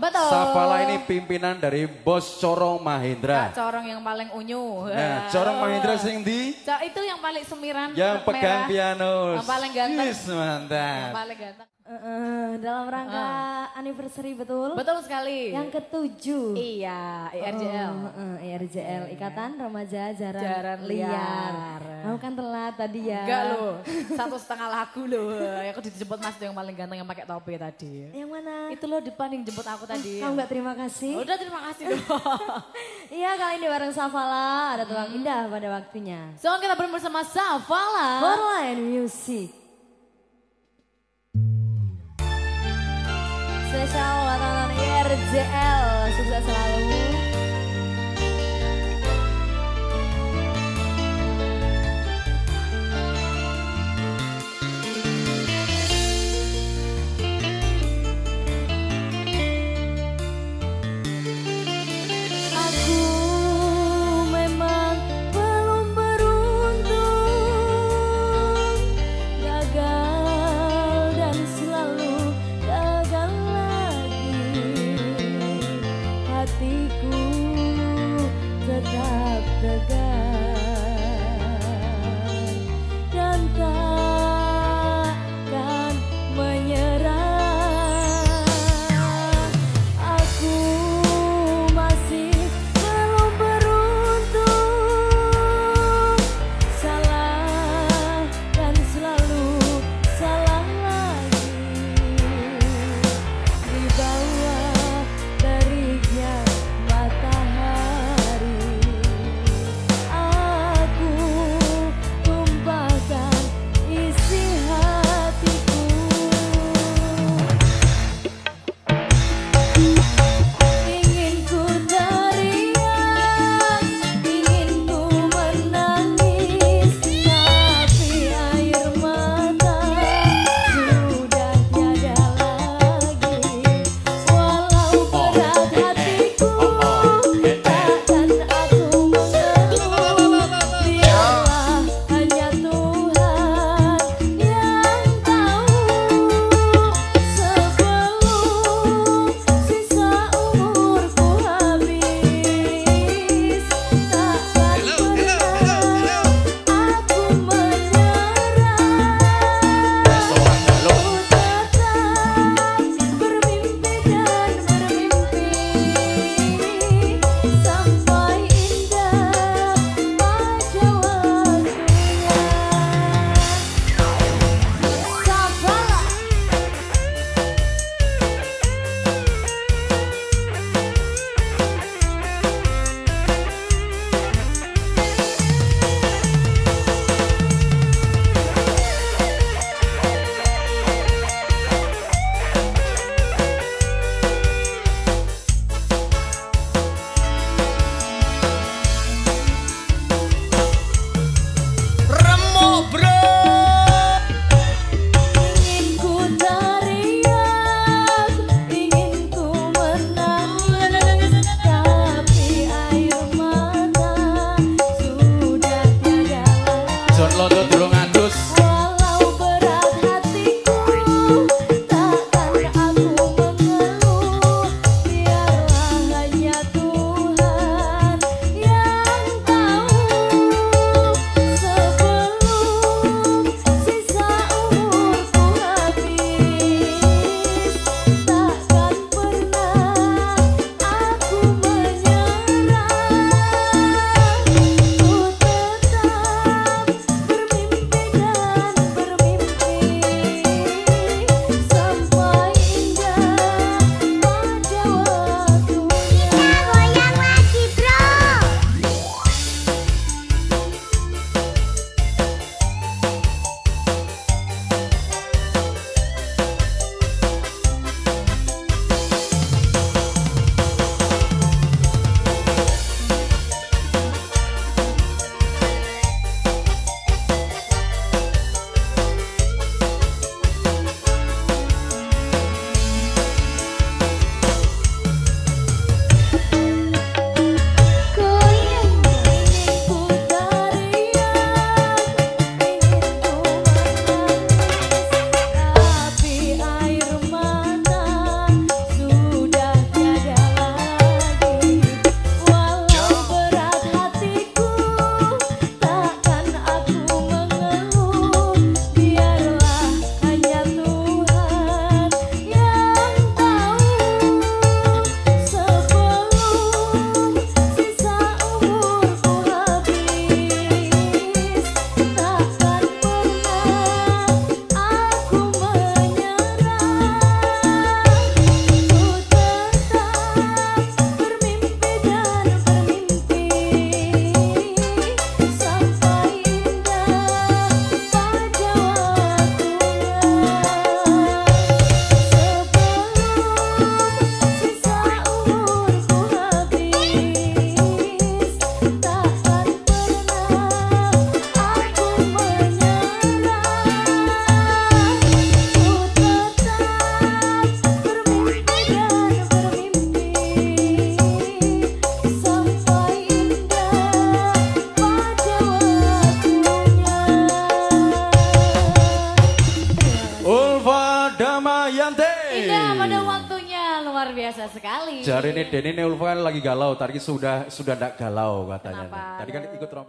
Betul. Sapala ini pimpinan dari Bos Corong Mahendra. Kak Corong yang paling unyu. Nah, Corong Mahendra sing di Cok itu yang paling semiran. yang pegang merah. piano. Yang paling ganteng. Yes, mantap. Yang paling ganteng. Dalam rangka anniversary betul. Betul sekali. Yang ketujuh. Iya, IRJL. Oh, eh, IRJL, Ikatan Remaja Jaran, Jaran Liar. Liar. Kamu kan telat tadi ya. Enggak loh, satu setengah lagu loh. Yang aku dijemput mas tuh yang paling ganteng yang pakai topi tadi. Yang mana? Itu loh depan yang jemput aku tadi. Kamu nggak terima kasih? Udah terima kasih dong. Iya kali ini bareng Safala ada tukang indah pada waktunya. so kita bersama Safala. Forline Music. Buat teman IRJL, sukses selalu. Yanti. Indah pada waktunya luar biasa sekali. Jari ini Denny Neulfa kan lagi galau, tadi sudah sudah tidak galau katanya. Kenapa? Tadi kan ikut